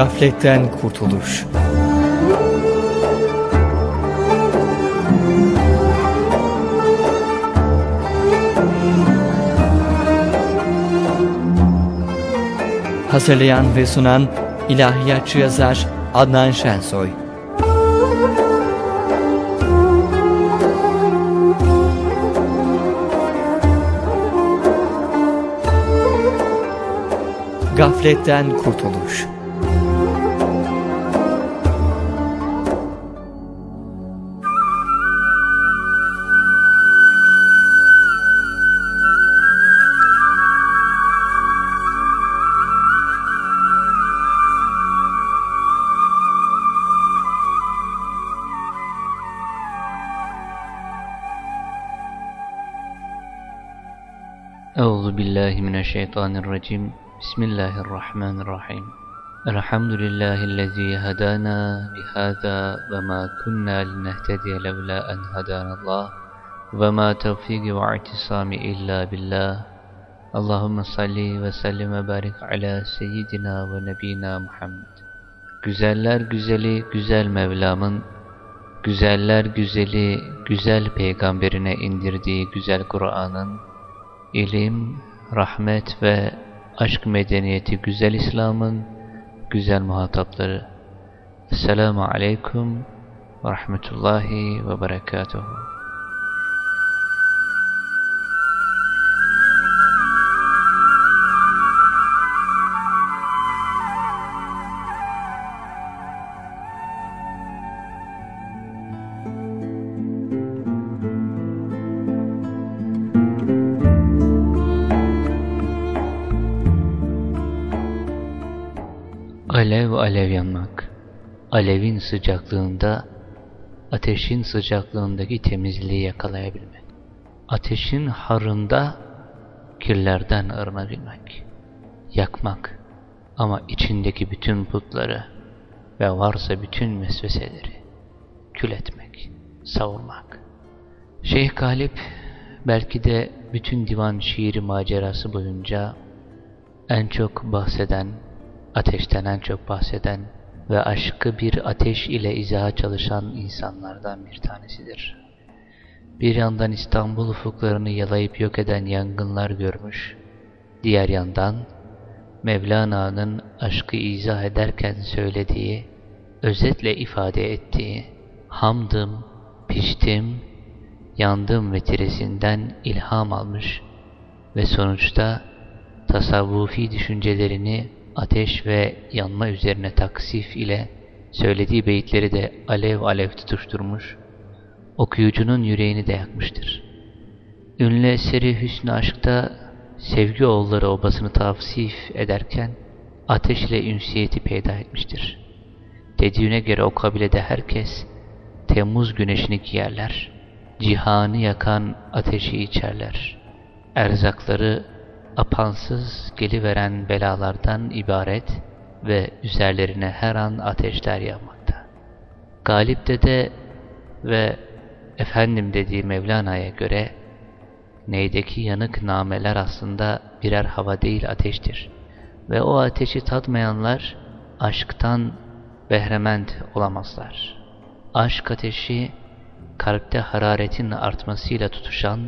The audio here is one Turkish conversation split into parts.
Gafletten kurtuluş. Hazırlayan ve sunan ilahiyatçı yazar Adnan Şensoy. Gafletten kurtuluş. Euzu billahi mineşşeytanirracim. Bismillahirrahmanirrahim. Elhamdülillahi'llezî hedâna bihâzâ ve mâ kunnâ linehtediye levlâ en hedânallah ve mâ tevfîki ve i'tisâmi illâ billah. Allahümme salli ve sellim ve barik ala seyyidina ve nebina Muhammed. Güzeller güzeli güzel Mevlam'ın, güzeller güzeli güzel peygamberine indirdiği güzel Kur'an'ın, ilim, rahmet ve aşk medeniyeti güzel İslam'ın güzel muhatapları. Esselamu Aleyküm ve Rahmetullahi ve Berekatuhu. Alev alev yanmak. Alevin sıcaklığında, ateşin sıcaklığındaki temizliği yakalayabilmek. Ateşin harında kirlerden arınabilmek. Yakmak ama içindeki bütün putları ve varsa bütün vesveseleri kül etmek, savurmak. Şeyh Galip belki de bütün divan şiiri macerası boyunca en çok bahseden ateşten en çok bahseden ve aşkı bir ateş ile izaha çalışan insanlardan bir tanesidir. Bir yandan İstanbul ufuklarını yalayıp yok eden yangınlar görmüş, diğer yandan Mevlana'nın aşkı izah ederken söylediği, özetle ifade ettiği, hamdım, piştim, yandım vetiresinden ilham almış ve sonuçta tasavvufi düşüncelerini ateş ve yanma üzerine taksif ile söylediği beyitleri de alev alev tutuşturmuş, okuyucunun yüreğini de yakmıştır. Ünlü eseri Hüsnü Aşk'ta sevgi oğulları obasını tavsif ederken ateş ile ünsiyeti peyda etmiştir. Dediğine göre o kabilede herkes Temmuz güneşini giyerler, cihanı yakan ateşi içerler, erzakları apansız geliveren belalardan ibaret ve üzerlerine her an ateşler yağmakta. Galip Dede ve efendim dediği Mevlana'ya göre neydeki yanık nameler aslında birer hava değil ateştir. Ve o ateşi tatmayanlar aşktan behrement olamazlar. Aşk ateşi kalpte hararetin artmasıyla tutuşan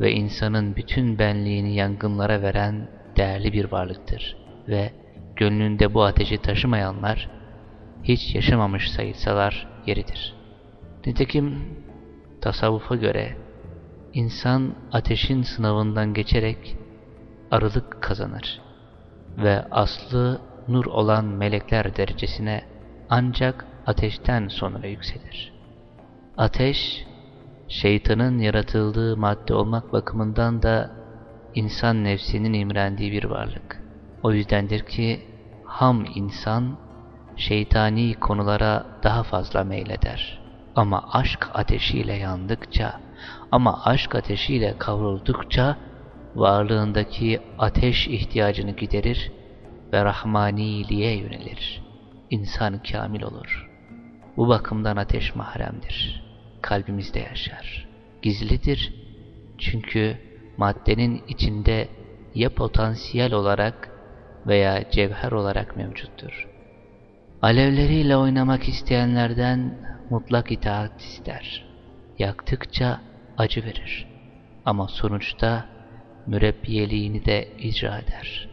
ve insanın bütün benliğini yangınlara veren değerli bir varlıktır. Ve gönlünde bu ateşi taşımayanlar hiç yaşamamış sayılsalar yeridir. Nitekim tasavvufa göre insan ateşin sınavından geçerek arılık kazanır ve aslı nur olan melekler derecesine ancak ateşten sonra yükselir. Ateş, şeytanın yaratıldığı madde olmak bakımından da insan nefsinin imrendiği bir varlık. O yüzdendir ki ham insan şeytani konulara daha fazla meyleder. Ama aşk ateşiyle yandıkça, ama aşk ateşiyle kavruldukça varlığındaki ateş ihtiyacını giderir ve rahmaniliğe yönelir. İnsan kamil olur. Bu bakımdan ateş mahremdir. Kalbimizde yaşar. Gizlidir çünkü maddenin içinde ya potansiyel olarak veya cevher olarak mevcuttur. Alevleriyle oynamak isteyenlerden mutlak itaat ister. Yaktıkça acı verir. Ama sonuçta mürebbiyeliğini de icra eder.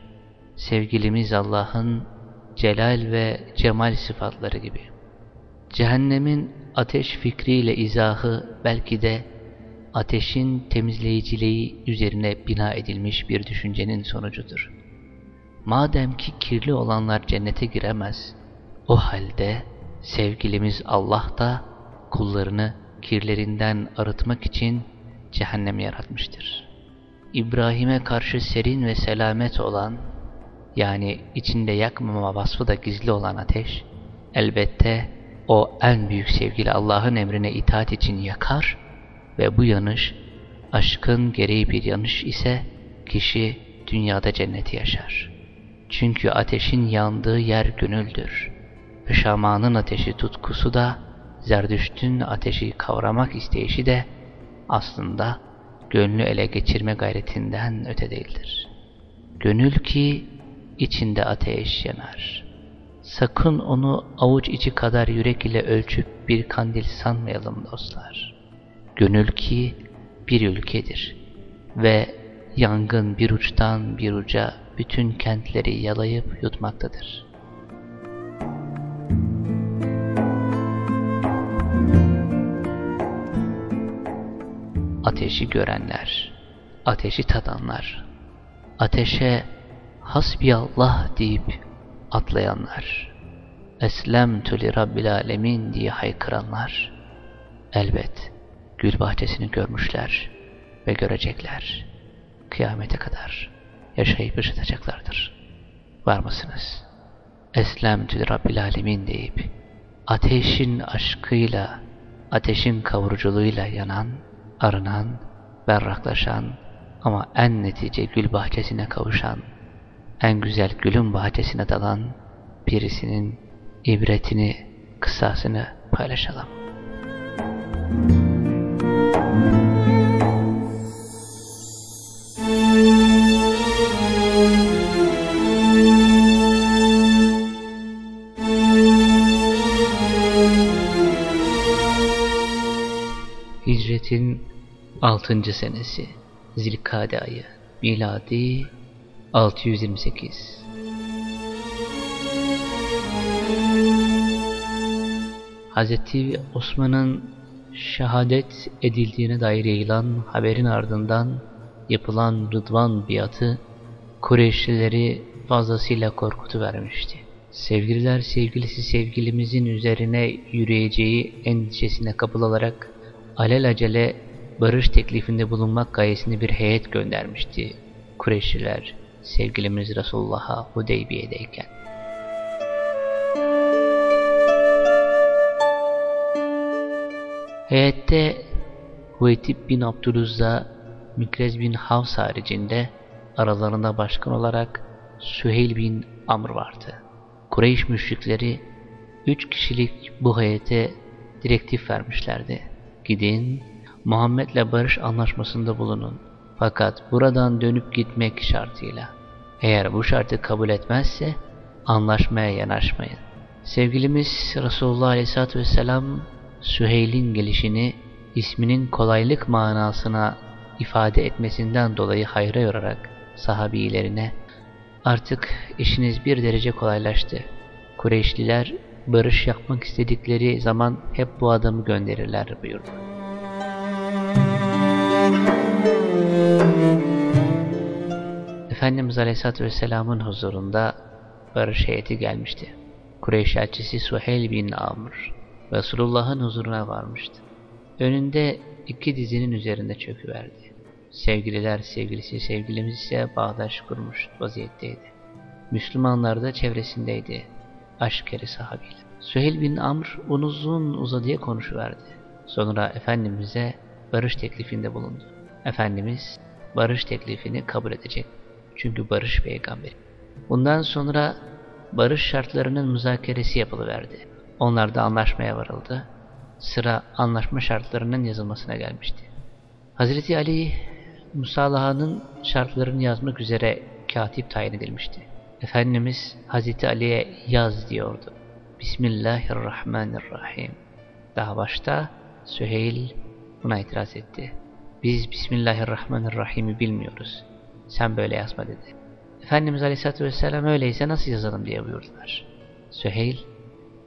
Sevgilimiz Allah'ın celal ve cemal sıfatları gibi. Cehennemin ateş fikriyle izahı belki de ateşin temizleyiciliği üzerine bina edilmiş bir düşüncenin sonucudur. Madem ki kirli olanlar cennete giremez, o halde sevgilimiz Allah da kullarını kirlerinden arıtmak için cehennem yaratmıştır. İbrahim'e karşı serin ve selamet olan, yani içinde yakmama vasfı da gizli olan ateş, elbette o en büyük sevgili Allah'ın emrine itaat için yakar ve bu yanış, aşkın gereği bir yanış ise kişi dünyada cenneti yaşar. Çünkü ateşin yandığı yer gönüldür. Ve şamanın ateşi tutkusu da, zerdüştün ateşi kavramak isteyişi de aslında gönlü ele geçirme gayretinden öte değildir. Gönül ki içinde ateş yanar. Sakın onu avuç içi kadar yürek ile ölçüp bir kandil sanmayalım dostlar. Gönül ki bir ülkedir ve yangın bir uçtan bir uca bütün kentleri yalayıp yutmaktadır. Ateşi görenler, ateşi tadanlar, ateşe hasbiyallah deyip atlayanlar, eslemtü li rabbil alemin diye haykıranlar, elbet gül bahçesini görmüşler ve görecekler. Kıyamete kadar yaşayıp yaşatacaklardır. Var mısınız? Eslemtü Rabbil Alemin deyip ateşin aşkıyla, ateşin kavuruculuğuyla yanan, arınan, berraklaşan ama en netice gül bahçesine kavuşan, en güzel gülün bahçesine dalan birisinin ibretini, kıssasını paylaşalım. Hicretin 6. senesi Zilkade ayı Miladi 628 Hz. Osman'ın şehadet edildiğine dair yayılan haberin ardından yapılan Rıdvan biatı Kureyşlileri fazlasıyla korkutu vermişti. Sevgililer sevgilisi sevgilimizin üzerine yürüyeceği endişesine kapılarak alelacele barış teklifinde bulunmak gayesinde bir heyet göndermişti Kureyşliler sevgilimiz Resulullah'a Hudeybiye'deyken. Heyette Hüveytib bin Abdülüzza, Mikrez bin Havs haricinde aralarında başkan olarak Süheyl bin Amr vardı. Kureyş müşrikleri üç kişilik bu heyete direktif vermişlerdi. Gidin, Muhammed'le barış anlaşmasında bulunun. Fakat buradan dönüp gitmek şartıyla. Eğer bu şartı kabul etmezse anlaşmaya yanaşmayın. Sevgilimiz Resulullah Aleyhisselatü Vesselam Süheyl'in gelişini isminin kolaylık manasına ifade etmesinden dolayı hayra yorarak sahabilerine artık işiniz bir derece kolaylaştı. Kureyşliler barış yapmak istedikleri zaman hep bu adamı gönderirler buyurdu. Efendimiz Aleyhisselatü Vesselam'ın huzurunda barış heyeti gelmişti. Kureyş elçisi Suheyl bin Amr Resulullah'ın huzuruna varmıştı. Önünde iki dizinin üzerinde çöküverdi. Sevgililer sevgilisi sevgilimiz ise bağdaş kurmuş vaziyetteydi. Müslümanlar da çevresindeydi. Aşk eri sahabiyle. Süheyl bin Amr uzun uzadıya konuşuverdi. Sonra Efendimiz'e barış teklifinde bulundu. Efendimiz barış teklifini kabul edecek. Çünkü barış peygamberi. Bundan sonra barış şartlarının müzakeresi yapılıverdi. Onlar da anlaşmaya varıldı. Sıra anlaşma şartlarının yazılmasına gelmişti. Hazreti Ali Musalahanın şartlarını yazmak üzere katip tayin edilmişti. Efendimiz Hazreti Ali'ye yaz diyordu. Bismillahirrahmanirrahim. Daha başta Süheyl buna itiraz etti. Biz Bismillahirrahmanirrahim'i bilmiyoruz. Sen böyle yazma dedi. Efendimiz Aleyhisselatü Vesselam öyleyse nasıl yazalım diye buyurdular. Süheyl,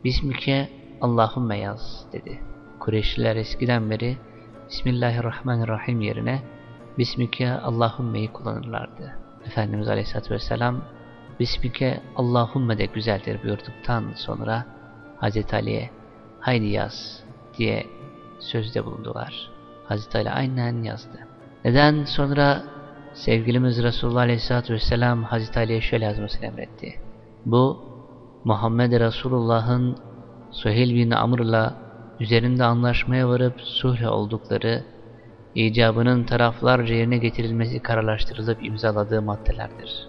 Bismike Allahümme yaz dedi. Kureyşliler eskiden beri Bismillahirrahmanirrahim yerine Bismike Allahümme'yi kullanırlardı. Efendimiz Aleyhisselatü Vesselam Bismike Allahümme de güzeldir buyurduktan sonra Hazreti Ali'ye haydi yaz diye sözde bulundular. Hazreti Ali aynen yazdı. Neden sonra sevgilimiz Resulullah Aleyhisselatü Vesselam Hazreti Ali'ye şöyle yazmasını emretti. Bu Muhammed Resulullah'ın Suheyl bin Amr'la üzerinde anlaşmaya varıp sulh oldukları icabının taraflarca yerine getirilmesi kararlaştırılıp imzaladığı maddelerdir.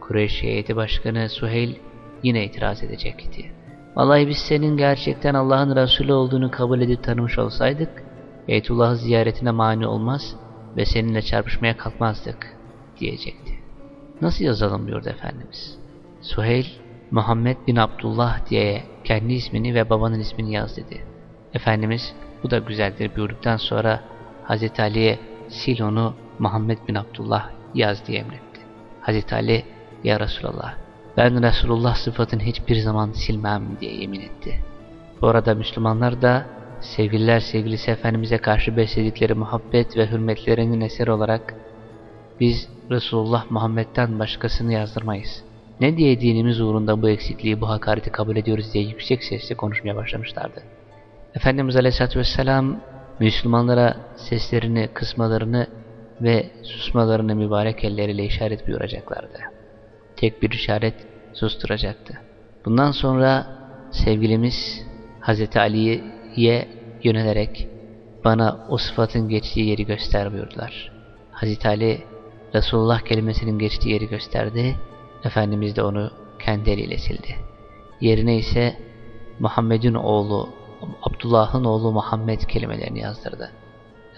Kureyş heyeti başkanı Suheyl yine itiraz edecekti. Vallahi biz senin gerçekten Allah'ın Resulü olduğunu kabul edip tanımış olsaydık, Beytullah'ı ziyaretine mani olmaz ve seninle çarpışmaya kalkmazdık diyecekti. Nasıl yazalım buyurdu Efendimiz. Suheyl, Muhammed bin Abdullah diye kendi ismini ve babanın ismini yaz dedi. Efendimiz bu da güzeldir buyurduktan sonra Hazreti Ali'ye sil onu Muhammed bin Abdullah yaz diye emretti. Hazreti Ali ya Resulallah ben Resulullah sıfatını hiçbir zaman silmem diye yemin etti. Bu arada Müslümanlar da sevgililer sevgilisi Efendimiz'e karşı besledikleri muhabbet ve hürmetlerinin eseri olarak biz Resulullah Muhammed'den başkasını yazdırmayız. Ne diye dinimiz uğrunda bu eksikliği, bu hakareti kabul ediyoruz diye yüksek sesle konuşmaya başlamışlardı. Efendimiz Aleyhisselatü Vesselam Müslümanlara seslerini kısmalarını ve susmalarını mübarek elleriyle işaret buyuracaklardı. Tek bir işaret susturacaktı. Bundan sonra sevgilimiz Hazreti Ali'ye yönelerek bana o sıfatın geçtiği yeri göster buyurdular. Hazreti Ali Resulullah kelimesinin geçtiği yeri gösterdi. Efendimiz de onu kendi eliyle sildi. Yerine ise Muhammed'in oğlu Abdullah'ın oğlu Muhammed kelimelerini yazdırdı.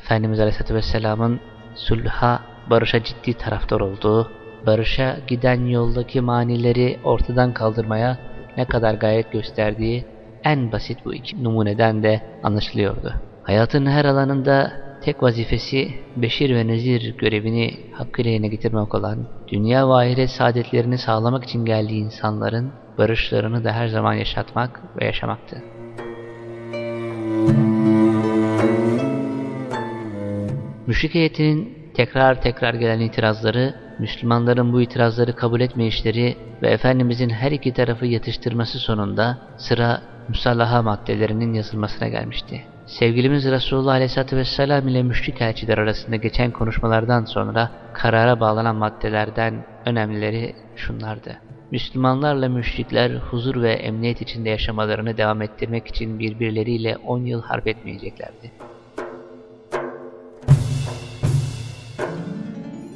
Efendimiz Aleyhisselatü Vesselam'ın sulha, barışa ciddi taraftar olduğu, barışa giden yoldaki manileri ortadan kaldırmaya ne kadar gayret gösterdiği en basit bu iki numuneden de anlaşılıyordu. Hayatın her alanında tek vazifesi Beşir ve Nezir görevini hakkıyla yerine getirmek olan, dünya ve ahiret saadetlerini sağlamak için geldiği insanların barışlarını da her zaman yaşatmak ve yaşamaktı. Müşrik heyetinin tekrar tekrar gelen itirazları, Müslümanların bu itirazları kabul etmeyişleri ve Efendimizin her iki tarafı yatıştırması sonunda sıra musallaha maddelerinin yazılmasına gelmişti. Sevgilimiz Resulullah Aleyhisselatü Vesselam ile müşrik elçiler arasında geçen konuşmalardan sonra karara bağlanan maddelerden önemlileri şunlardı. Müslümanlarla müşrikler huzur ve emniyet içinde yaşamalarını devam ettirmek için birbirleriyle 10 yıl harp etmeyeceklerdi.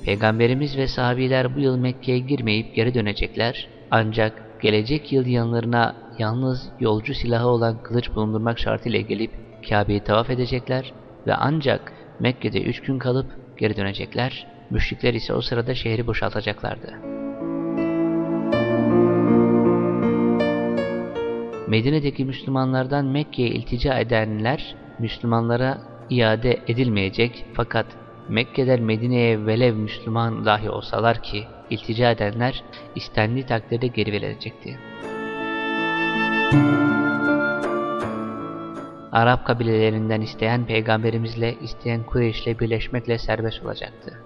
Peygamberimiz ve sahabiler bu yıl Mekke'ye girmeyip geri dönecekler ancak gelecek yıl yanlarına yalnız yolcu silahı olan kılıç bulundurmak şartıyla gelip Kabe'yi tavaf edecekler ve ancak Mekke'de üç gün kalıp geri dönecekler, müşrikler ise o sırada şehri boşaltacaklardı. Medine'deki Müslümanlardan Mekke'ye iltica edenler Müslümanlara iade edilmeyecek fakat Mekke'den Medine'ye velev Müslüman dahi olsalar ki iltica edenler istendiği takdirde geri verilecekti. Arap kabilelerinden isteyen peygamberimizle isteyen Kureyş'le birleşmekle serbest olacaktı.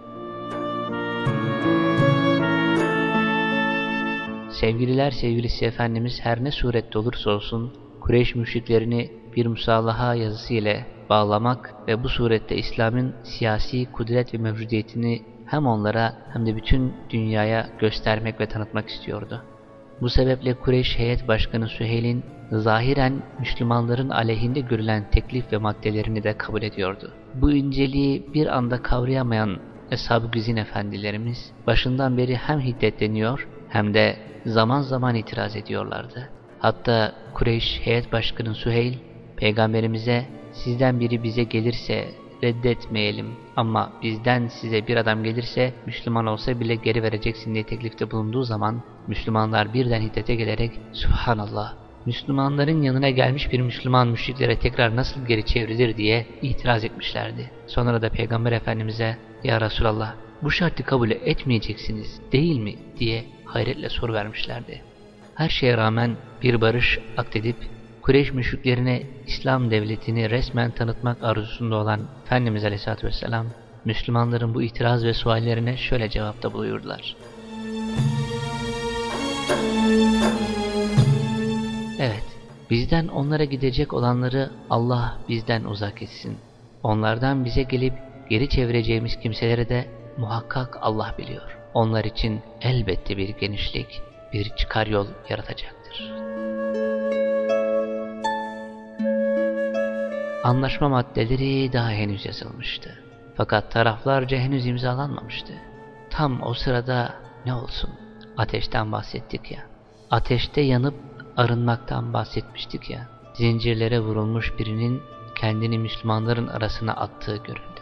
Sevgililer sevgilisi Efendimiz her ne surette olursa olsun Kureyş müşriklerini bir musallaha yazısı ile bağlamak ve bu surette İslam'ın siyasi kudret ve mevcudiyetini hem onlara hem de bütün dünyaya göstermek ve tanıtmak istiyordu. Bu sebeple Kureyş Heyet Başkanı Süheyl'in zahiren Müslümanların aleyhinde görülen teklif ve maddelerini de kabul ediyordu. Bu inceliği bir anda kavrayamayan Eshab-ı Güzin efendilerimiz başından beri hem hiddetleniyor hem de zaman zaman itiraz ediyorlardı. Hatta Kureyş Heyet Başkanı Süheyl, Peygamberimize sizden biri bize gelirse reddetmeyelim ama bizden size bir adam gelirse Müslüman olsa bile geri vereceksin diye teklifte bulunduğu zaman Müslümanlar birden hiddete gelerek Subhanallah Müslümanların yanına gelmiş bir Müslüman müşriklere tekrar nasıl geri çevrilir diye itiraz etmişlerdi. Sonra da Peygamber Efendimiz'e Ya Resulallah bu şartı kabul etmeyeceksiniz değil mi diye hayretle soru vermişlerdi. Her şeye rağmen bir barış akdedip Kureyş müşriklerine İslam devletini resmen tanıtmak arzusunda olan Efendimiz Aleyhisselatü Vesselam Müslümanların bu itiraz ve suallerine şöyle cevapta buyurdular. Evet, bizden onlara gidecek olanları Allah bizden uzak etsin. Onlardan bize gelip geri çevireceğimiz kimselere de muhakkak Allah biliyor. Onlar için elbette bir genişlik, bir çıkar yol yaratacaktır. Anlaşma maddeleri daha henüz yazılmıştı. Fakat taraflarca henüz imzalanmamıştı. Tam o sırada ne olsun? Ateşten bahsettik ya. Ateşte yanıp arınmaktan bahsetmiştik ya. Zincirlere vurulmuş birinin kendini Müslümanların arasına attığı görüldü.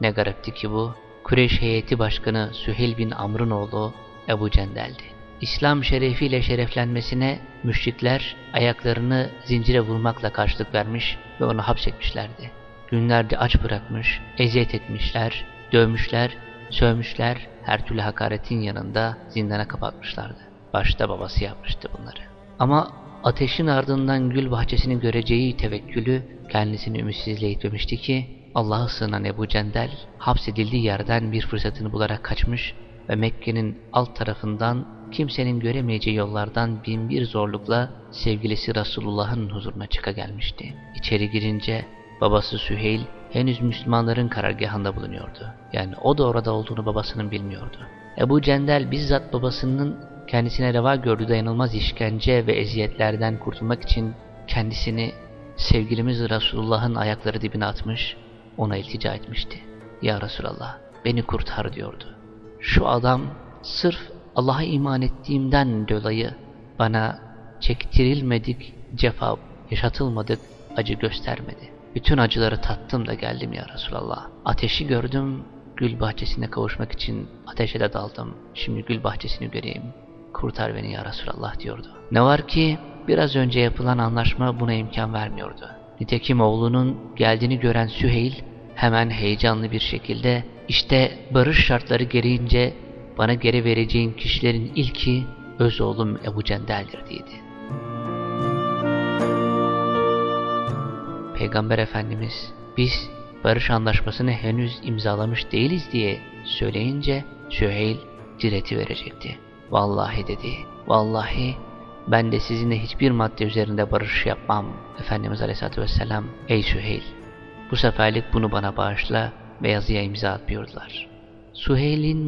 Ne garipti ki bu, Kureyş heyeti başkanı Süheyl bin Amr'ın oğlu Ebu Cendel'di. İslam şerefiyle şereflenmesine müşrikler ayaklarını zincire vurmakla karşılık vermiş ve onu hapsetmişlerdi. Günlerde aç bırakmış, eziyet etmişler, dövmüşler, sövmüşler, her türlü hakaretin yanında zindana kapatmışlardı. Başta babası yapmıştı bunları. Ama ateşin ardından gül bahçesini göreceği tevekkülü kendisini ümitsizliğe itmemişti ki Allah'a sığınan Ebu Cendel hapsedildiği yerden bir fırsatını bularak kaçmış ve Mekke'nin alt tarafından kimsenin göremeyeceği yollardan bin bir zorlukla sevgilisi Resulullah'ın huzuruna çıka gelmişti. İçeri girince babası Süheyl henüz Müslümanların karargahında bulunuyordu. Yani o da orada olduğunu babasının bilmiyordu. Ebu Cendel bizzat babasının kendisine reva gördüğü dayanılmaz işkence ve eziyetlerden kurtulmak için kendisini sevgilimiz Resulullah'ın ayakları dibine atmış, ona iltica etmişti. Ya Resulallah beni kurtar diyordu. Şu adam sırf Allah'a iman ettiğimden dolayı bana çektirilmedik cefa, yaşatılmadık acı göstermedi. Bütün acıları tattım da geldim ya Resulallah. Ateşi gördüm, gül bahçesine kavuşmak için ateşe de daldım. Şimdi gül bahçesini göreyim. Kurtar beni ya Resulallah diyordu. Ne var ki biraz önce yapılan anlaşma buna imkan vermiyordu. Nitekim oğlunun geldiğini gören Süheyl hemen heyecanlı bir şekilde işte barış şartları gereğince bana geri vereceğin kişilerin ilki öz oğlum Ebu Cendel'dir dedi. Peygamber Efendimiz biz barış anlaşmasını henüz imzalamış değiliz diye söyleyince Süheyl direti verecekti. Vallahi dedi, vallahi ben de sizinle hiçbir madde üzerinde barış yapmam. Efendimiz Aleyhisselatü Vesselam, ey Süheyl, bu seferlik bunu bana bağışla ve yazıya imza at buyurdular.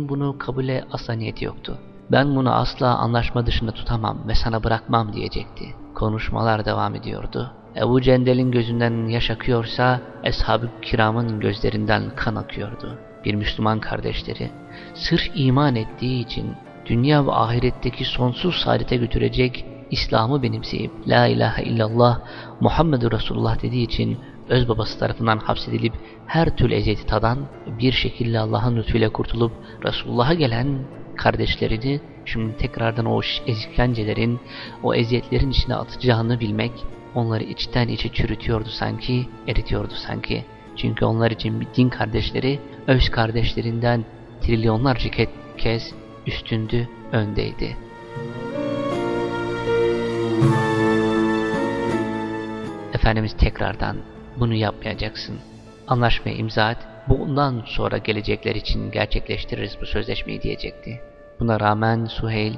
Bunu kabule asla niyeti yoktu. Ben bunu asla anlaşma dışında tutamam ve sana bırakmam diyecekti. Konuşmalar devam ediyordu. Ebu Cendel'in gözünden yaş akıyorsa, Eshab-ı Kiram'ın gözlerinden kan akıyordu. Bir Müslüman kardeşleri, sırf iman ettiği için dünya ve ahiretteki sonsuz saadete götürecek İslam'ı benimseyip La ilahe illallah Muhammedur Resulullah dediği için öz babası tarafından hapsedilip her türlü eziyeti tadan bir şekilde Allah'ın lütfuyla kurtulup Resulullah'a gelen kardeşlerini şimdi tekrardan o işkencelerin, o eziyetlerin içine atacağını bilmek onları içten içe çürütüyordu sanki, eritiyordu sanki. Çünkü onlar için din kardeşleri öz kardeşlerinden trilyonlarca kez üstündü, öndeydi. Efendimiz tekrardan bunu yapmayacaksın. Anlaşmaya imza et, bundan sonra gelecekler için gerçekleştiririz bu sözleşmeyi diyecekti. Buna rağmen Suheyl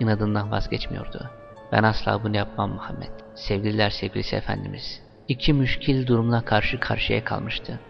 inadından vazgeçmiyordu. Ben asla bunu yapmam Muhammed. Sevgililer sevgilisi Efendimiz. İki müşkil durumla karşı karşıya kalmıştı.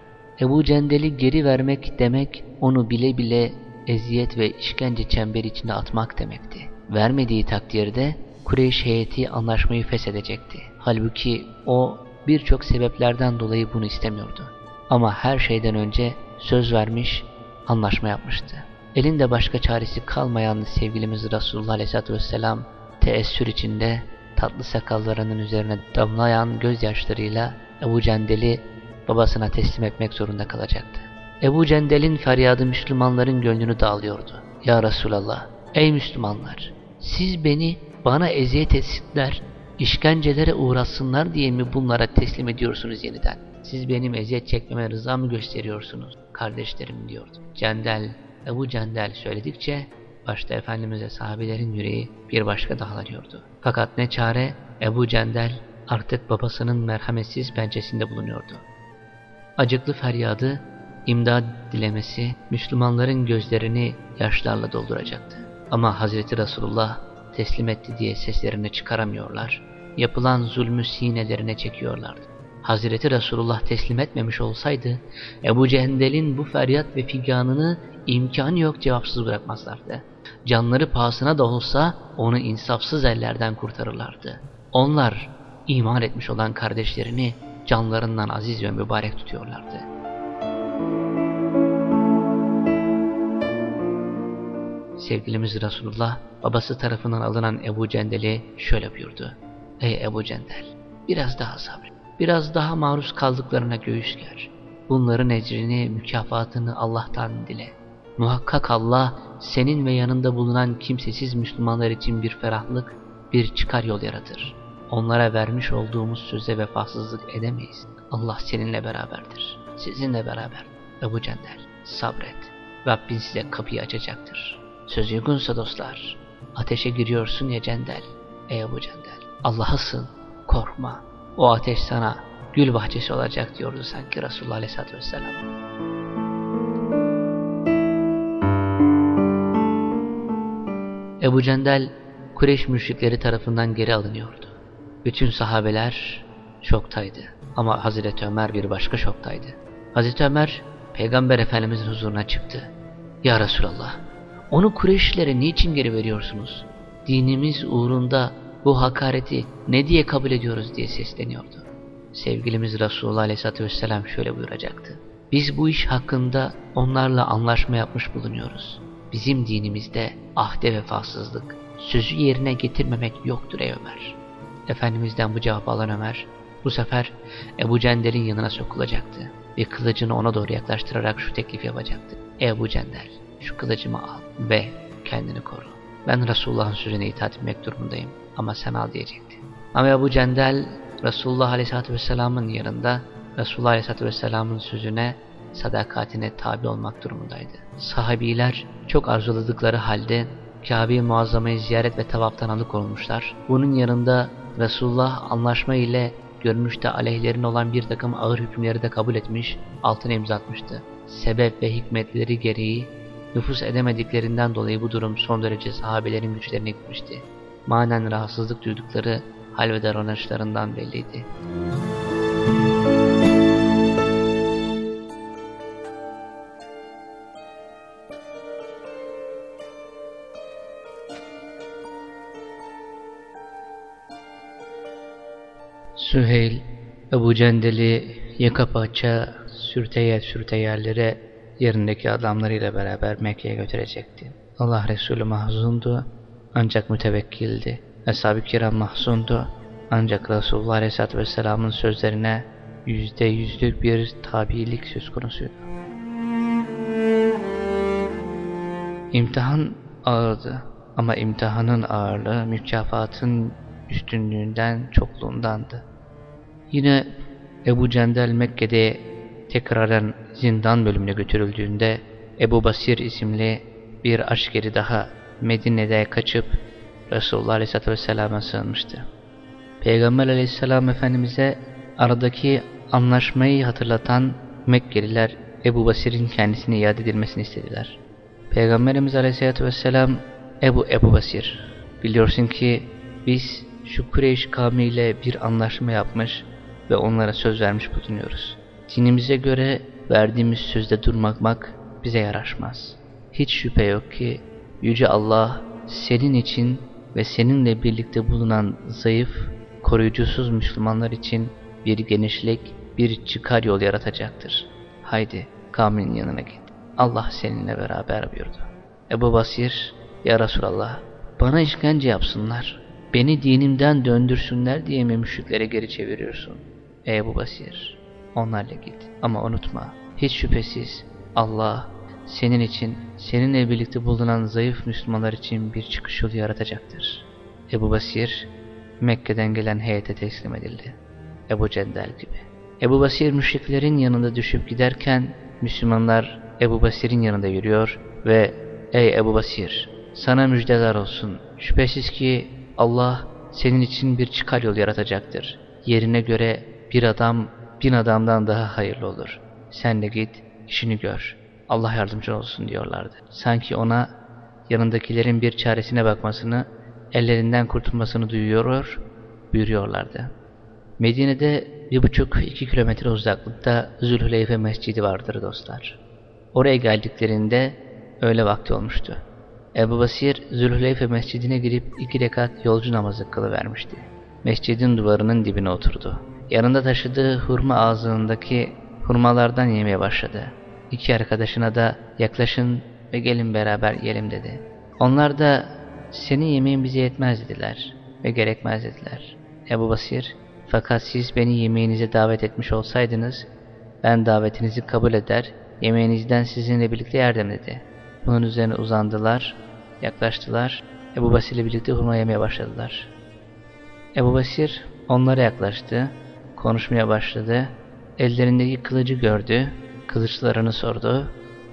Ebu Cendel'i geri vermek demek, onu bile bile eziyet ve işkence çemberi içinde atmak demekti. Vermediği takdirde Kureyş heyeti anlaşmayı feshedecekti. Halbuki o birçok sebeplerden dolayı bunu istemiyordu. Ama her şeyden önce söz vermiş, anlaşma yapmıştı. Elinde başka çaresi kalmayan sevgilimiz Resulullah Aleyhisselatü Vesselam teessür içinde tatlı sakallarının üzerine damlayan gözyaşlarıyla Ebu Cendel'i babasına teslim etmek zorunda kalacaktı. Ebu Cendel'in feryadı Müslümanların gönlünü dağılıyordu. Ya Resulallah, ey Müslümanlar, siz beni bana eziyet etsinler, işkencelere uğrasınlar diye mi bunlara teslim ediyorsunuz yeniden? Siz benim eziyet çekmeme rıza mı gösteriyorsunuz kardeşlerim diyordu. Cendel, Ebu Cendel söyledikçe başta Efendimiz'e sahabelerin yüreği bir başka dağlanıyordu. Fakat ne çare Ebu Cendel artık babasının merhametsiz pençesinde bulunuyordu. Acıklı feryadı, imdad dilemesi Müslümanların gözlerini yaşlarla dolduracaktı. Ama Hazreti Resulullah teslim etti diye seslerini çıkaramıyorlar, yapılan zulmü sinelerine çekiyorlardı. Hazreti Resulullah teslim etmemiş olsaydı, Ebu Cendel'in bu feryat ve figanını imkanı yok cevapsız bırakmazlardı. Canları pahasına da olsa onu insafsız ellerden kurtarırlardı. Onlar iman etmiş olan kardeşlerini canlarından aziz ve mübarek tutuyorlardı. Sevgilimiz Resulullah babası tarafından alınan Ebu Cendel'i şöyle buyurdu. Ey Ebu Cendel biraz daha sabret. Biraz daha maruz kaldıklarına göğüs ger. Bunların ecrini, mükafatını Allah'tan dile. Muhakkak Allah senin ve yanında bulunan kimsesiz Müslümanlar için bir ferahlık, bir çıkar yol yaratır. Onlara vermiş olduğumuz söze vefasızlık edemeyiz. Allah seninle beraberdir. Sizinle beraber. Ebu Cendel sabret. Rabbin size kapıyı açacaktır. Söz uygunsa dostlar. Ateşe giriyorsun ya Cendel. Ey Ebu Cendel. Allah'a sığın. Korkma. O ateş sana gül bahçesi olacak diyordu sanki Resulullah Aleyhisselatü Vesselam. Ebu Cendel Kureyş müşrikleri tarafından geri alınıyordu. Bütün sahabeler şoktaydı. Ama Hazreti Ömer bir başka şoktaydı. Hazreti Ömer Peygamber Efendimizin huzuruna çıktı. Ya Resulallah, onu Kureyşlilere niçin geri veriyorsunuz? Dinimiz uğrunda bu hakareti ne diye kabul ediyoruz diye sesleniyordu. Sevgilimiz Resulullah Aleyhisselatü Vesselam şöyle buyuracaktı. Biz bu iş hakkında onlarla anlaşma yapmış bulunuyoruz. Bizim dinimizde ahde vefasızlık, sözü yerine getirmemek yoktur ey Ömer. Efendimiz'den bu cevabı alan Ömer, bu sefer Ebu Cendel'in yanına sokulacaktı ve kılıcını ona doğru yaklaştırarak şu teklif yapacaktı. Ebu Cendel, şu kılıcımı al ve kendini koru. Ben Resulullah'ın sözüne itaat etmek durumundayım ama sen al diyecekti. Ama Ebu Cendel Resulullah Aleyhisselatü Vesselam'ın yanında Resulullah Aleyhisselatü Vesselam'ın sözüne sadakatine tabi olmak durumundaydı. Sahabiler çok arzuladıkları halde Kabe-i Muazzama'yı ziyaret ve tavaftan alıkonulmuşlar. Bunun yanında Resulullah anlaşma ile görünüşte aleyhlerine olan bir takım ağır hükümleri de kabul etmiş, altına imza atmıştı. Sebep ve hikmetleri gereği nüfus edemediklerinden dolayı bu durum son derece sahabelerin güçlerine gitmişti. Manen rahatsızlık duydukları hal ve davranışlarından belliydi. Süheyl, Ebu Cendel'i yaka paça sürteye sürteyerlere yerindeki adamlarıyla beraber Mekke'ye götürecekti. Allah Resulü mahzundu ancak mütevekkildi. Eshab-ı kiram mahzundu ancak Resulullah Aleyhisselatü Vesselam'ın sözlerine yüzde yüzlük bir tabiilik söz konusuydu. İmtihan ağırdı ama imtihanın ağırlığı mükafatın üstünlüğünden çokluğundandı. Yine Ebu Cendel Mekke'de tekraren zindan bölümüne götürüldüğünde Ebu Basir isimli bir aşkeri daha Medine'de kaçıp Resulullah Aleyhisselatü Vesselam'a sığınmıştı. Peygamber Aleyhisselam Efendimiz'e aradaki anlaşmayı hatırlatan Mekkeliler Ebu Basir'in kendisine iade edilmesini istediler. Peygamberimiz Aleyhisselatü Vesselam Ebu Ebu Basir biliyorsun ki biz şu Kureyş kavmiyle bir anlaşma yapmış ve onlara söz vermiş bulunuyoruz. Dinimize göre verdiğimiz sözde durmakmak bize yaraşmaz. Hiç şüphe yok ki Yüce Allah senin için ve seninle birlikte bulunan zayıf, koruyucusuz Müslümanlar için bir genişlik, bir çıkar yol yaratacaktır. Haydi kavmin yanına git. Allah seninle beraber buyurdu. Ebu Basir, Ya Resulallah, bana işkence yapsınlar, beni dinimden döndürsünler diye mi müşriklere geri çeviriyorsun? Ey Ebu Basir, onlarla git. Ama unutma, hiç şüphesiz Allah senin için, seninle birlikte bulunan zayıf Müslümanlar için bir çıkış yolu yaratacaktır. Ebu Basir, Mekke'den gelen heyete teslim edildi. Ebu Cendel gibi. Ebu Basir müşriklerin yanında düşüp giderken Müslümanlar Ebu Basir'in yanında yürüyor ve ''Ey Ebu Basir, sana müjdeler olsun. Şüphesiz ki Allah senin için bir çıkar yol yaratacaktır. Yerine göre bir adam bin adamdan daha hayırlı olur. Sen de git, işini gör. Allah yardımcı olsun.'' diyorlardı. Sanki ona yanındakilerin bir çaresine bakmasını, ellerinden kurtulmasını duyuyor, buyuruyorlardı. Medine'de bir buçuk iki kilometre uzaklıkta Zülhüleyfe Mescidi vardır dostlar. Oraya geldiklerinde öğle vakti olmuştu. Ebu Basir Zülhüleyfe Mescidine girip iki rekat yolcu namazı kılıvermişti. Mescidin duvarının dibine oturdu. Yanında taşıdığı hurma ağzındaki hurmalardan yemeye başladı. İki arkadaşına da yaklaşın ve gelin beraber yiyelim dedi. Onlar da senin yemeğin bize yetmez dediler ve gerekmez dediler. Ebu Basir fakat siz beni yemeğinize davet etmiş olsaydınız ben davetinizi kabul eder yemeğinizden sizinle birlikte yerdim dedi. Bunun üzerine uzandılar, yaklaştılar. Ebu Basir ile birlikte hurma yemeye başladılar. Ebu Basir onlara yaklaştı, konuşmaya başladı. Ellerindeki kılıcı gördü, kılıçlarını sordu.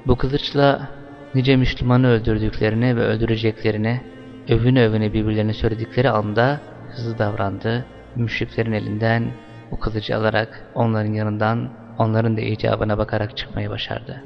Bu kılıçla nice Müslümanı öldürdüklerini ve öldüreceklerini övüne övüne birbirlerine söyledikleri anda hızlı davrandı. Müşriklerin elinden bu kılıcı alarak onların yanından onların da icabına bakarak çıkmayı başardı.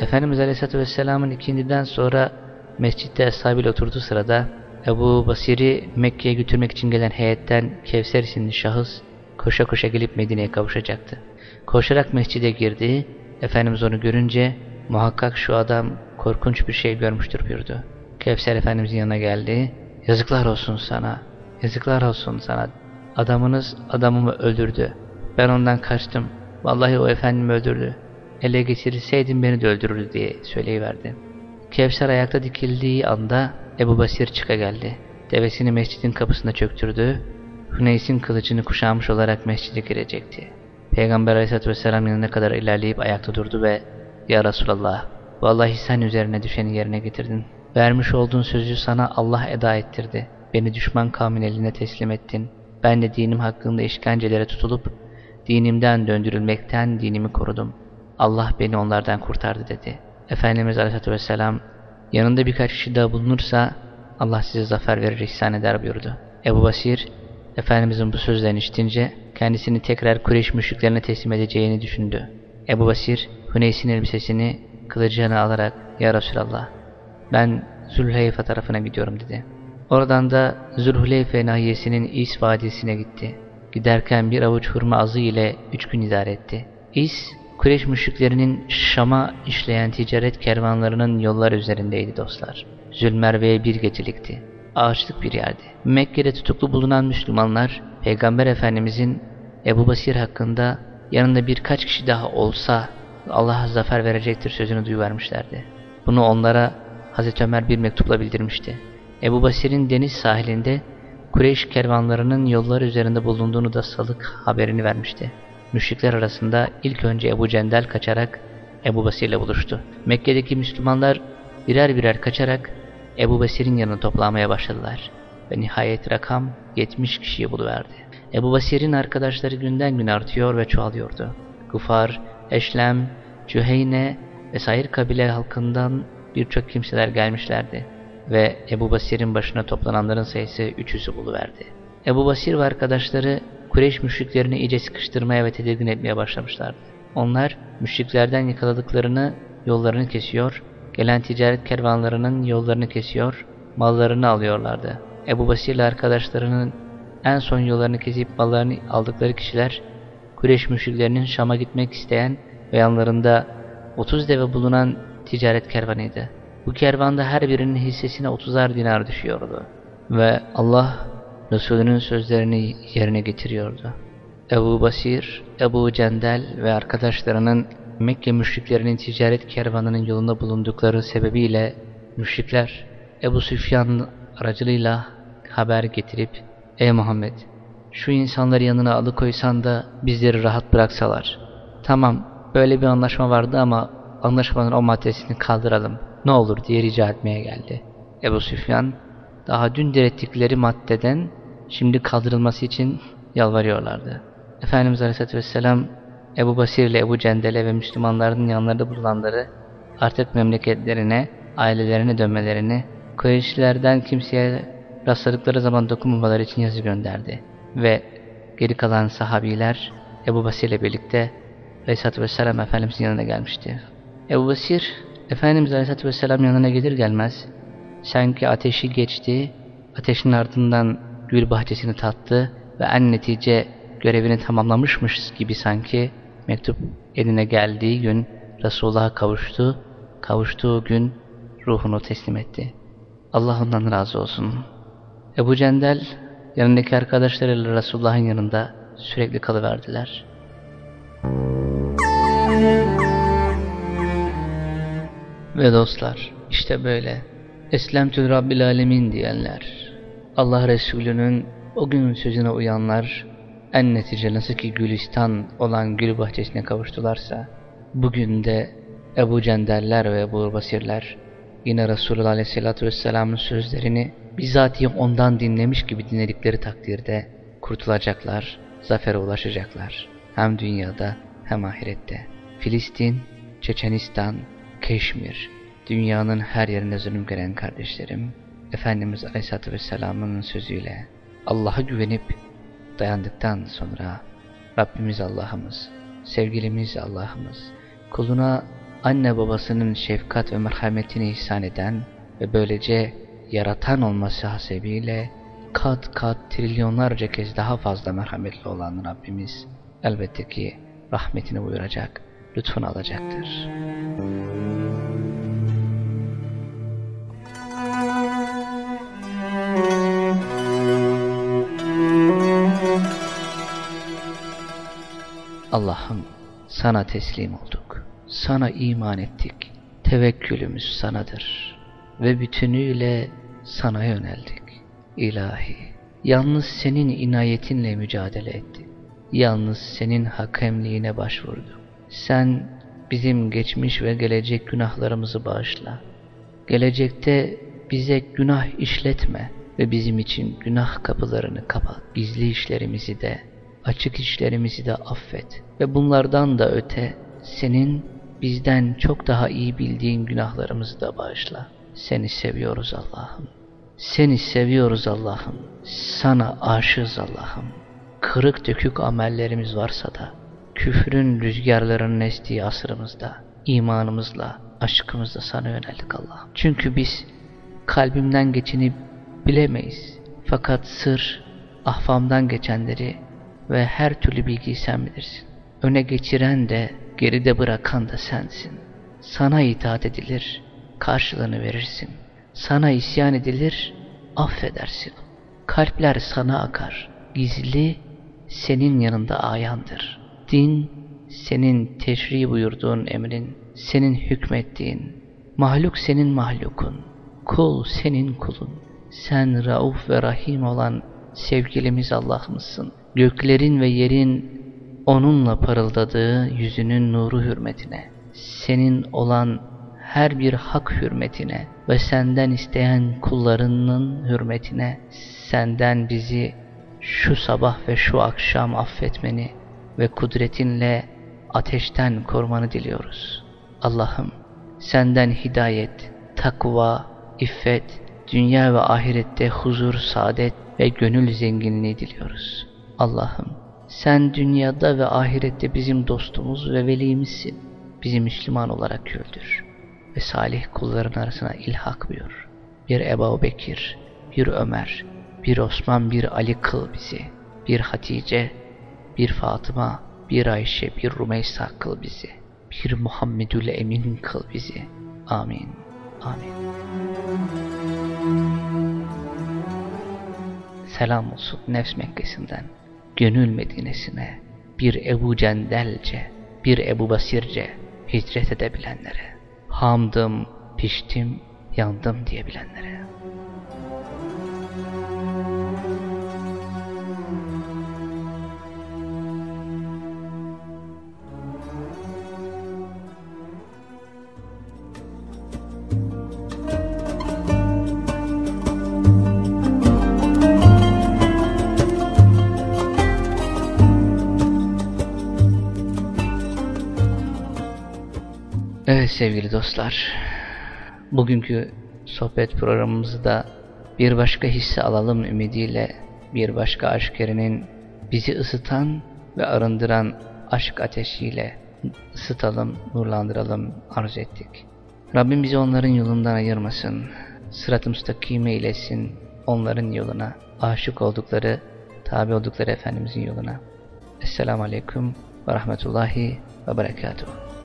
Efendimiz Aleyhisselatü Vesselam'ın ikindiden sonra mescitte eshabıyla oturduğu sırada Ebu Basir'i Mekke'ye götürmek için gelen heyetten Kevser isimli şahıs koşa koşa gelip Medine'ye kavuşacaktı. Koşarak mescide girdi, Efendimiz onu görünce muhakkak şu adam korkunç bir şey görmüştür buyurdu. Kevser Efendimizin yanına geldi, yazıklar olsun sana, yazıklar olsun sana, adamınız adamımı öldürdü, ben ondan kaçtım, vallahi o efendimi öldürdü, ele geçirseydim beni de öldürürdü diye söyleyiverdi. Kevser ayakta dikildiği anda Ebu Basir çıka geldi. Devesini mescidin kapısına çöktürdü. Hüneys'in kılıcını kuşanmış olarak mescide girecekti. Peygamber aleyhissalatü vesselam yanına kadar ilerleyip ayakta durdu ve Ya Resulallah, vallahi sen üzerine düşeni yerine getirdin. Vermiş olduğun sözü sana Allah eda ettirdi. Beni düşman kavmin eline teslim ettin. Ben de dinim hakkında işkencelere tutulup dinimden döndürülmekten dinimi korudum. Allah beni onlardan kurtardı dedi. Efendimiz Aleyhisselatü Vesselam yanında birkaç kişi daha bulunursa Allah size zafer verir ihsan eder buyurdu. Ebu Basir Efendimizin bu sözlerini işitince kendisini tekrar Kureyş müşriklerine teslim edeceğini düşündü. Ebu Basir Hüneys'in elbisesini kılıcına alarak Ya Resulallah ben Zülheyfe tarafına gidiyorum dedi. Oradan da Zülhüleyfe nahiyesinin İs vadisine gitti. Giderken bir avuç hurma azı ile üç gün idare etti. İs Kureyş müşriklerinin Şam'a işleyen ticaret kervanlarının yollar üzerindeydi dostlar. Zülmerve'ye bir gecelikti. Ağaçlık bir yerdi. Mekke'de tutuklu bulunan Müslümanlar, Peygamber Efendimizin Ebu Basir hakkında yanında birkaç kişi daha olsa Allah'a zafer verecektir sözünü duyuvermişlerdi. Bunu onlara Hazreti Ömer bir mektupla bildirmişti. Ebu Basir'in deniz sahilinde Kureyş kervanlarının yollar üzerinde bulunduğunu da salık haberini vermişti. Müşrikler arasında ilk önce Ebu Cendel kaçarak Ebu Basir ile buluştu. Mekke'deki Müslümanlar birer birer kaçarak Ebu Basir'in yanına toplamaya başladılar. Ve nihayet rakam 70 kişiyi buluverdi. Ebu Basir'in arkadaşları günden gün artıyor ve çoğalıyordu. Gufar, Eşlem, Cüheyne ve sair kabile halkından birçok kimseler gelmişlerdi. Ve Ebu Basir'in başına toplananların sayısı 300'ü buluverdi. Ebu Basir ve arkadaşları Kureyş müşriklerini iyice sıkıştırmaya ve tedirgin etmeye başlamışlardı. Onlar müşriklerden yakaladıklarını yollarını kesiyor, gelen ticaret kervanlarının yollarını kesiyor, mallarını alıyorlardı. Ebu Basir ile arkadaşlarının en son yollarını kesip mallarını aldıkları kişiler Kureyş müşriklerinin Şam'a gitmek isteyen ve yanlarında 30 deve bulunan ticaret kervanıydı. Bu kervanda her birinin hissesine 30'ar dinar düşüyordu. Ve Allah Resulünün sözlerini yerine getiriyordu. Ebu Basir, Ebu Cendel ve arkadaşlarının Mekke müşriklerinin ticaret kervanının yolunda bulundukları sebebiyle müşrikler Ebu Süfyan aracılığıyla haber getirip Ey Muhammed şu insanları yanına alıkoysan da bizleri rahat bıraksalar. Tamam böyle bir anlaşma vardı ama anlaşmanın o maddesini kaldıralım ne olur diye rica etmeye geldi. Ebu Süfyan daha dün direttikleri maddeden şimdi kaldırılması için yalvarıyorlardı. Efendimiz Aleyhisselatü Vesselam Ebu Basir ile Ebu Cendele ve Müslümanların yanlarında bulunanları artık memleketlerine, ailelerine dönmelerini, Kureyşlilerden kimseye rastladıkları zaman dokunmamaları için yazı gönderdi. Ve geri kalan sahabiler Ebu Basir ile birlikte Aleyhisselatü Vesselam Efendimizin yanına gelmişti. Ebu Basir, Efendimiz Aleyhisselatü Vesselam yanına gelir gelmez, sanki ateşi geçti, ateşin ardından gül bahçesini tattı ve en netice görevini tamamlamışmış gibi sanki mektup eline geldiği gün Resulullah'a kavuştu, kavuştuğu gün ruhunu teslim etti. Allah ondan razı olsun. Ebu Cendel yanındaki arkadaşlarıyla Resulullah'ın yanında sürekli kalıverdiler. Ve dostlar işte böyle Eslemtül Rabbil Alemin diyenler Allah Resulü'nün o gün sözüne uyanlar en netice nasıl ki Gülistan olan gül bahçesine kavuştularsa bugün de Ebu Cendeller ve Ebu Basirler yine Resulullah Aleyhisselatü Vesselam'ın sözlerini bizatihi ondan dinlemiş gibi dinledikleri takdirde kurtulacaklar, zafere ulaşacaklar. Hem dünyada hem ahirette. Filistin, Çeçenistan, Keşmir, dünyanın her yerine zulüm gören kardeşlerim, Efendimiz Aleyhisselatü Vesselam'ın sözüyle Allah'a güvenip dayandıktan sonra Rabbimiz Allah'ımız, sevgilimiz Allah'ımız, kuluna anne babasının şefkat ve merhametini ihsan eden ve böylece yaratan olması hasebiyle kat kat trilyonlarca kez daha fazla merhametli olan Rabbimiz elbette ki rahmetini buyuracak, lütfunu alacaktır. Allah'ım sana teslim olduk. Sana iman ettik. Tevekkülümüz sanadır. Ve bütünüyle sana yöneldik. İlahi, yalnız senin inayetinle mücadele ettik. Yalnız senin hakemliğine başvurduk. Sen bizim geçmiş ve gelecek günahlarımızı bağışla. Gelecekte bize günah işletme ve bizim için günah kapılarını kapat. Gizli işlerimizi de açık işlerimizi de affet ve bunlardan da öte senin bizden çok daha iyi bildiğin günahlarımızı da bağışla. Seni seviyoruz Allah'ım. Seni seviyoruz Allah'ım. Sana aşığız Allah'ım. Kırık dökük amellerimiz varsa da küfrün rüzgarlarının estiği asrımızda imanımızla, aşkımızla sana yöneldik Allah'ım. Çünkü biz kalbimden geçeni bilemeyiz. Fakat sır, ahvamdan geçenleri ve her türlü bilgiyi sen bilirsin. Öne geçiren de geride bırakan da sensin. Sana itaat edilir, karşılığını verirsin. Sana isyan edilir, affedersin. Kalpler sana akar. Gizli senin yanında ayandır. Din senin teşri buyurduğun emrin, senin hükmettiğin. Mahluk senin mahlukun. Kul senin kulun. Sen rauf ve rahim olan sevgilimiz Allah'ımızsın göklerin ve yerin onunla parıldadığı yüzünün nuru hürmetine, senin olan her bir hak hürmetine ve senden isteyen kullarının hürmetine, senden bizi şu sabah ve şu akşam affetmeni ve kudretinle ateşten korumanı diliyoruz. Allah'ım senden hidayet, takva, iffet, dünya ve ahirette huzur, saadet ve gönül zenginliği diliyoruz. Allah'ım sen dünyada ve ahirette bizim dostumuz ve velimizsin. Bizi Müslüman olarak öldür ve salih kulların arasına ilhak buyur. Bir Ebu Bekir, bir Ömer, bir Osman, bir Ali kıl bizi. Bir Hatice, bir Fatıma, bir Ayşe, bir Rumeysa kıl bizi. Bir Muhammedül Emin kıl bizi. Amin. Amin. Selam olsun nefs Mekkesi'nden gönül Medine'sine bir Ebu Cendelce, bir Ebu Basirce hicret edebilenlere, hamdım, piştim, yandım diyebilenlere. Sevgili dostlar. Bugünkü sohbet programımızı da bir başka hisse alalım ümidiyle bir başka aşk yerinin bizi ısıtan ve arındıran aşk ateşiyle ısıtalım, nurlandıralım arzu ettik. Rabbim bizi onların yolundan ayırmasın. Sırat-ı müstakime eylesin onların yoluna. Aşık oldukları, tabi oldukları Efendimizin yoluna. Esselamu Aleyküm ve Rahmetullahi ve Berekatuhu.